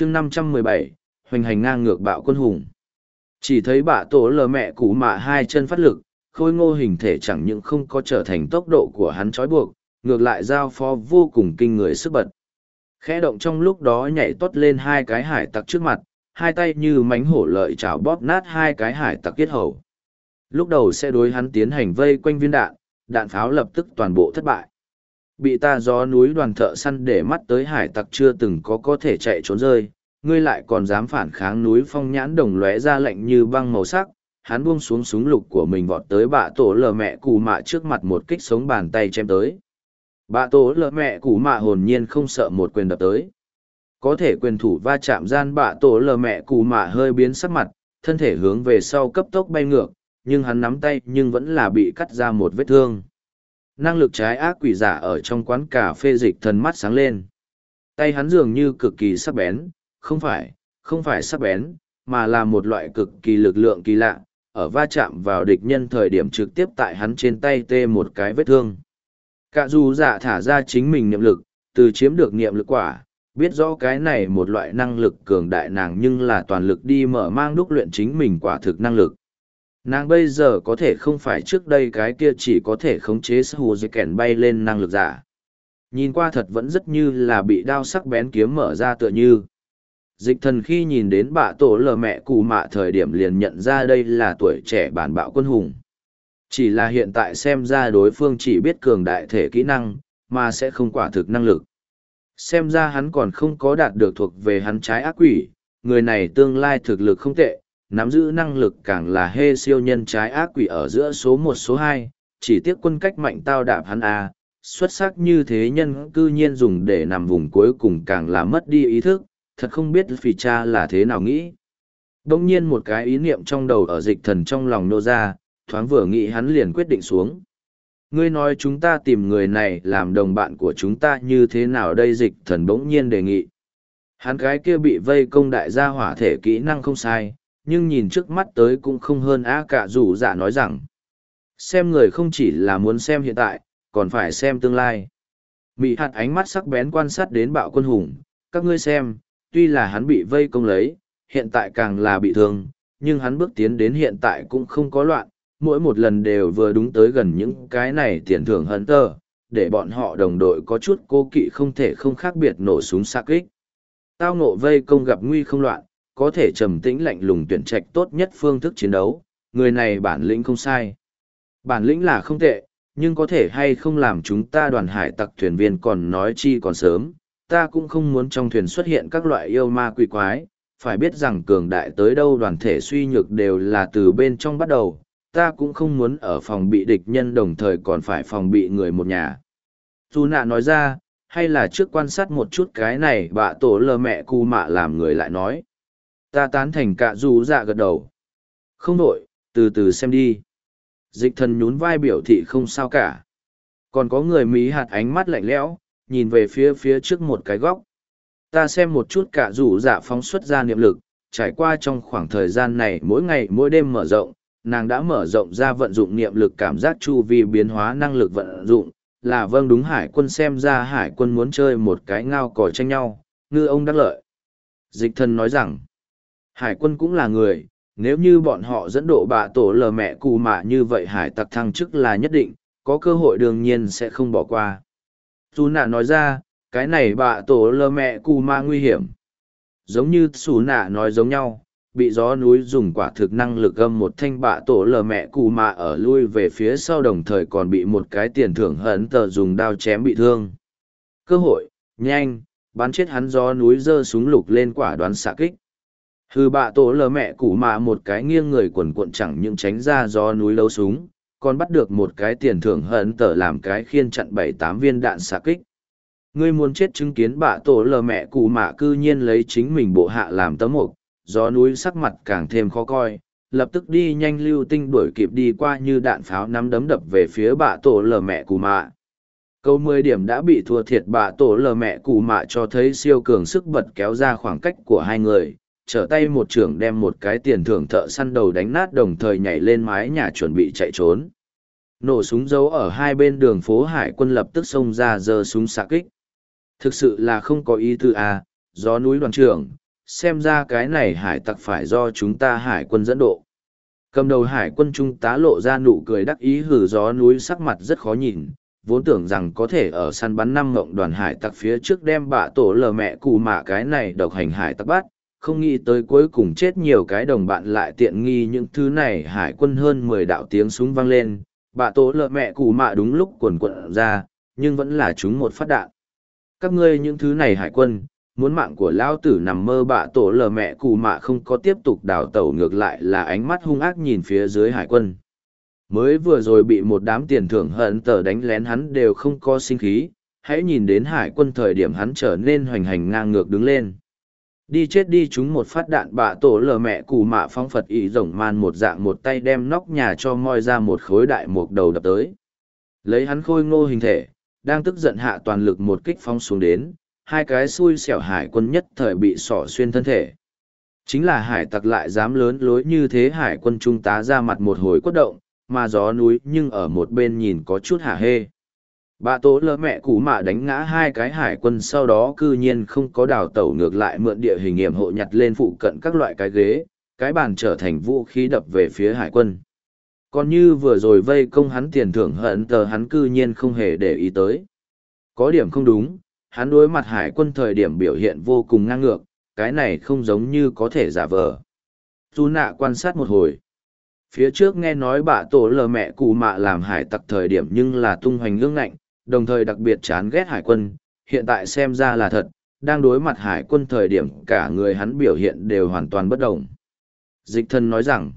chương năm trăm mười bảy, hoành hành ngang ngược bạo quân hùng. Chỉ thấy bạ tổ lờ mẹ cụ mạ hai chân phát lực, khôi ngô hình thể chẳng những không có trở thành tốc độ của hắn trói buộc, ngược lại giao phó vô cùng kinh người sức bật. Khẽ động trong lúc đó nhảy tót lên hai cái hải tặc trước mặt, hai tay như mánh hổ lợi chảo bóp nát hai cái hải tặc kết hầu. Lúc đầu sẽ đối hắn tiến hành vây quanh viên đạn đạn pháo lập tức toàn bộ thất bại bị ta gió núi đoàn thợ săn để mắt tới hải tặc chưa từng có có thể chạy trốn rơi, ngươi lại còn dám phản kháng núi phong nhãn đồng lóe ra lạnh như băng màu sắc, hắn buông xuống súng lục của mình vọt tới bạ tổ lờ mẹ cù mạ trước mặt một kích sống bàn tay chém tới. Bạ tổ lờ mẹ cù mạ hồn nhiên không sợ một quyền đập tới. Có thể quyền thủ va chạm gian bạ tổ lờ mẹ cù mạ hơi biến sắc mặt, thân thể hướng về sau cấp tốc bay ngược, nhưng hắn nắm tay nhưng vẫn là bị cắt ra một vết thương năng lực trái ác quỷ giả ở trong quán cà phê dịch thần mắt sáng lên. Tay hắn dường như cực kỳ sắc bén, không phải không phải sắc bén, mà là một loại cực kỳ lực lượng kỳ lạ, ở va chạm vào địch nhân thời điểm trực tiếp tại hắn trên tay tê một cái vết thương. Cả dù giả thả ra chính mình niệm lực, từ chiếm được niệm lực quả, biết rõ cái này một loại năng lực cường đại nàng nhưng là toàn lực đi mở mang đúc luyện chính mình quả thực năng lực nàng bây giờ có thể không phải trước đây cái kia chỉ có thể khống chế sở hù dây kèn bay lên năng lực giả. Nhìn qua thật vẫn rất như là bị đao sắc bén kiếm mở ra tựa như. Dịch thần khi nhìn đến bạ tổ lờ mẹ cù mạ thời điểm liền nhận ra đây là tuổi trẻ bản bạo quân hùng. Chỉ là hiện tại xem ra đối phương chỉ biết cường đại thể kỹ năng, mà sẽ không quả thực năng lực. Xem ra hắn còn không có đạt được thuộc về hắn trái ác quỷ, người này tương lai thực lực không tệ nắm giữ năng lực càng là hê siêu nhân trái ác quỷ ở giữa số một số hai. Chỉ tiếc quân cách mạnh tao đạp hắn a à, xuất sắc như thế nhân cư nhiên dùng để nằm vùng cuối cùng càng là mất đi ý thức thật không biết phì cha là thế nào nghĩ. Đông nhiên một cái ý niệm trong đầu ở dịch thần trong lòng nô ra thoáng vừa nghĩ hắn liền quyết định xuống. Ngươi nói chúng ta tìm người này làm đồng bạn của chúng ta như thế nào đây dịch thần bỗng nhiên đề nghị. Hắn cái kia bị vây công đại gia hỏa thể kỹ năng không sai nhưng nhìn trước mắt tới cũng không hơn á cả dù dạ nói rằng, xem người không chỉ là muốn xem hiện tại, còn phải xem tương lai. Mỹ hạt ánh mắt sắc bén quan sát đến bạo quân hùng, các ngươi xem, tuy là hắn bị vây công lấy, hiện tại càng là bị thương, nhưng hắn bước tiến đến hiện tại cũng không có loạn, mỗi một lần đều vừa đúng tới gần những cái này tiền thưởng hấn tơ để bọn họ đồng đội có chút cố kỵ không thể không khác biệt nổ súng xa kích. Tao nộ vây công gặp nguy không loạn có thể trầm tĩnh lạnh lùng tuyển trạch tốt nhất phương thức chiến đấu, người này bản lĩnh không sai. Bản lĩnh là không tệ, nhưng có thể hay không làm chúng ta đoàn hải tặc thuyền viên còn nói chi còn sớm, ta cũng không muốn trong thuyền xuất hiện các loại yêu ma quỷ quái, phải biết rằng cường đại tới đâu đoàn thể suy nhược đều là từ bên trong bắt đầu, ta cũng không muốn ở phòng bị địch nhân đồng thời còn phải phòng bị người một nhà. Dù nạ nói ra, hay là trước quan sát một chút cái này bạ tổ lờ mẹ cu mạ làm người lại nói ta tán thành cạ dù dạ gật đầu. Không đội từ từ xem đi. Dịch thần nhún vai biểu thị không sao cả. Còn có người mỹ hạt ánh mắt lạnh lẽo, nhìn về phía phía trước một cái góc. Ta xem một chút cạ dù dạ phóng xuất ra niệm lực, trải qua trong khoảng thời gian này mỗi ngày mỗi đêm mở rộng, nàng đã mở rộng ra vận dụng niệm lực cảm giác chu vi biến hóa năng lực vận dụng. Là vâng đúng hải quân xem ra hải quân muốn chơi một cái ngao còi tranh nhau, ngư ông đắc lợi. Dịch thần nói rằng Hải quân cũng là người, nếu như bọn họ dẫn độ bà tổ lờ mẹ cù mạ như vậy hải tặc thăng chức là nhất định, có cơ hội đương nhiên sẽ không bỏ qua. Dù nạ nói ra, cái này bà tổ lờ mẹ cù mạ nguy hiểm. Giống như xù nạ nói giống nhau, bị gió núi dùng quả thực năng lực gâm một thanh bạ tổ lờ mẹ cù mạ ở lui về phía sau đồng thời còn bị một cái tiền thưởng hấn tờ dùng đao chém bị thương. Cơ hội, nhanh, bắn chết hắn gió núi giơ súng lục lên quả đoán xạ kích. Hư bạ tổ lờ mẹ củ mạ một cái nghiêng người quần cuộn chẳng những tránh ra do núi lâu súng, còn bắt được một cái tiền thưởng hận tở làm cái khiên chặn bảy tám viên đạn xạ kích. Ngươi muốn chết chứng kiến bạ tổ lờ mẹ cụ mạ cư nhiên lấy chính mình bộ hạ làm tấm mục, gió núi sắc mặt càng thêm khó coi, lập tức đi nhanh lưu tinh đuổi kịp đi qua như đạn pháo nắm đấm đập về phía bạ tổ lờ mẹ cụ mạ. Câu mười điểm đã bị thua thiệt bạ tổ lờ mẹ cụ mạ cho thấy siêu cường sức bật kéo ra khoảng cách của hai người, trở tay một trưởng đem một cái tiền thưởng thợ săn đầu đánh nát đồng thời nhảy lên mái nhà chuẩn bị chạy trốn. Nổ súng giấu ở hai bên đường phố hải quân lập tức xông ra giơ súng xạ kích. Thực sự là không có ý tư à, gió núi đoàn trưởng, xem ra cái này hải tặc phải do chúng ta hải quân dẫn độ. Cầm đầu hải quân trung tá lộ ra nụ cười đắc ý hử gió núi sắc mặt rất khó nhìn, vốn tưởng rằng có thể ở săn bắn năm ngộng đoàn hải tặc phía trước đem bạ tổ lờ mẹ cụ mạ cái này độc hành hải tặc bắt, không nghĩ tới cuối cùng chết nhiều cái đồng bạn lại tiện nghi những thứ này. Hải quân hơn mười đạo tiếng súng vang lên, bạ tổ lợ mẹ cụ mạ đúng lúc quần quận ra, nhưng vẫn là chúng một phát đạn. Các ngươi những thứ này hải quân, muốn mạng của lão tử nằm mơ. Bạ tổ lờ mẹ cụ mạ không có tiếp tục đào tẩu ngược lại là ánh mắt hung ác nhìn phía dưới hải quân. Mới vừa rồi bị một đám tiền thưởng hận tờ đánh lén hắn đều không có sinh khí. Hãy nhìn đến hải quân thời điểm hắn trở nên hoành hành ngang ngược đứng lên đi chết đi chúng một phát đạn bạ tổ lờ mẹ cù mạ phong phật ý rồng man một dạng một tay đem nóc nhà cho moi ra một khối đại mục đầu đập tới lấy hắn khôi ngô hình thể, đang tức giận hạ toàn lực một kích phong xuống đến, hai cái xui xẻo hải quân nhất thời bị sỏ xuyên thân thể chính là hải tặc lại dám lớn lối như thế hải quân trung tá ra mặt một hồi quất động, mà gió núi nhưng ở một bên nhìn có chút hả hê. Bà tố lỡ mẹ cú mạ đánh ngã hai cái hải quân sau đó cư nhiên không có đào tẩu ngược lại mượn địa hình nghiệm hộ nhặt lên phụ cận các loại cái ghế, cái bàn trở thành vũ khí đập về phía hải quân. Còn như vừa rồi vây công hắn tiền thưởng hận tờ hắn cư nhiên không hề để ý tới. Có điểm không đúng, hắn đối mặt hải quân thời điểm biểu hiện vô cùng ngang ngược, cái này không giống như có thể giả vờ. Tu nạ quan sát một hồi phía trước nghe nói bà tổ lờ mẹ cụ mạ làm hải tặc thời điểm nhưng là tung hoành ngương ngạnh đồng thời đặc biệt chán ghét hải quân, hiện tại xem ra là thật, đang đối mặt hải quân thời điểm cả người hắn biểu hiện đều hoàn toàn bất động dịch thân nói rằng